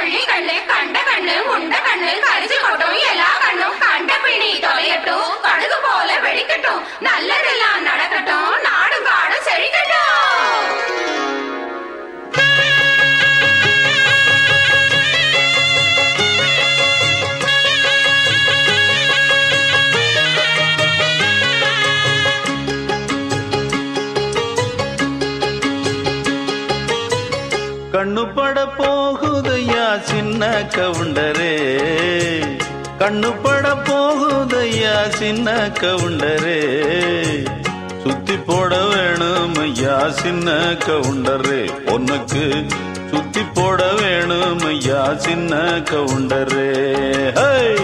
കഴി കള്ള് കണ്ട കണ്ണ് മുണ്ട കണ്ണ് കളി கண்ணு பட போகுதையா சின்ன கவுண்டரே. கண்ணு பட போகுதையா சின்ன கவுண்டரே. சுத்தி போட வேணும் ஐயா சின்ன கவுண்டரே. உனக்கு சுத்தி போட வேணும் ஐயா சின்ன கவுண்டரே. ஹே!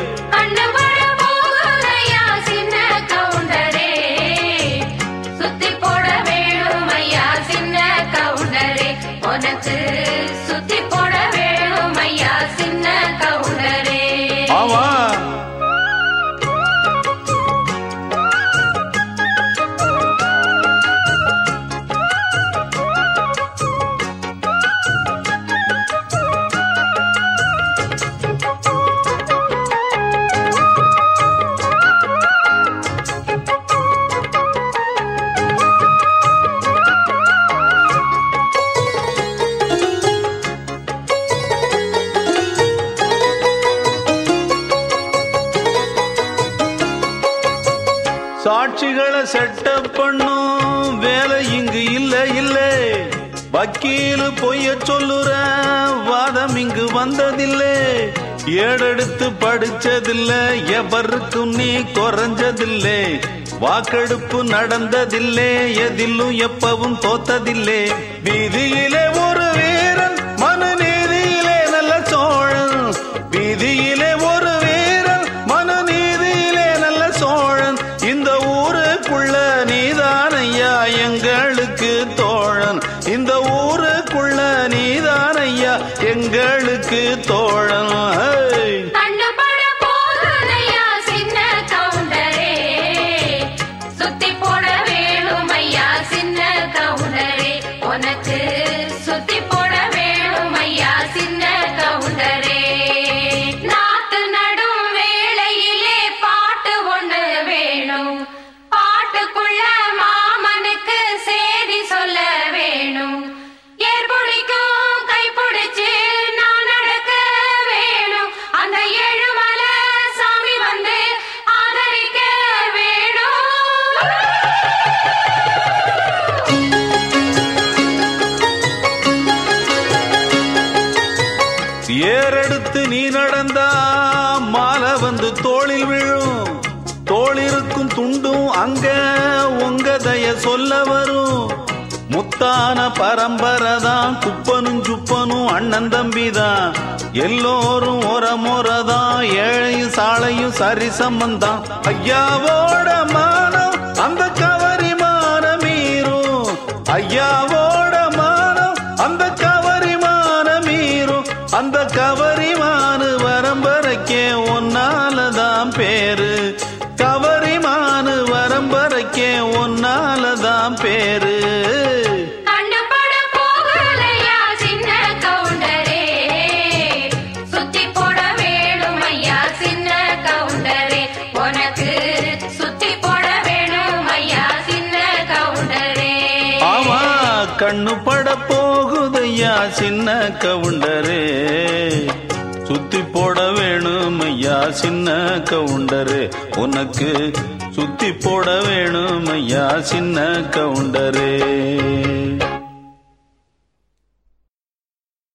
சாட்சிகளை செட்டப் பண்ணும் வேலை இங்கு இல்ல இல்ல. வக்கீலு பொய்ய சொல்லுற வாதம் இங்கு வந்ததில்லை. ஏடெடுத்து படிச்சதில்ல எவருக்கும் நீ குறைஞ்சதில்லை. வாக்கெடுப்பு நடந்ததில்லை எதிலும் எப்பவும் தோத்ததில்லை. வீதியிலே ஒரு தோழ ஏறெடுத்து நீ நடந்தா மாலை வந்து தோளில் விழும். தோளிருக்கும் துண்டும் அங்க உங்க தய சொல்ல வரும். முத்தான பரம்பரை தான் குப்பனும் சுப்பனும் அண்ணன் தம்பி தான். எல்லோரும் ஒரமுறை தான் ஏழையும் சாலையும் சரி சம்பந்தம் ஐயாவோட மானம் அந்த கவரி மானம் மீறும். ஐயாவோ வேணும் ஐயா சின்ன கவுண்டரே. ஆமா கண்ணு பட போகுதையா சின்ன கவுண்டரே. சுத்தி போட வேணும் ஐயா சின்ன கவுண்டரு. உனக்கு சுத்தி போட வேணும் ஐயா சின்ன கவுண்டரே.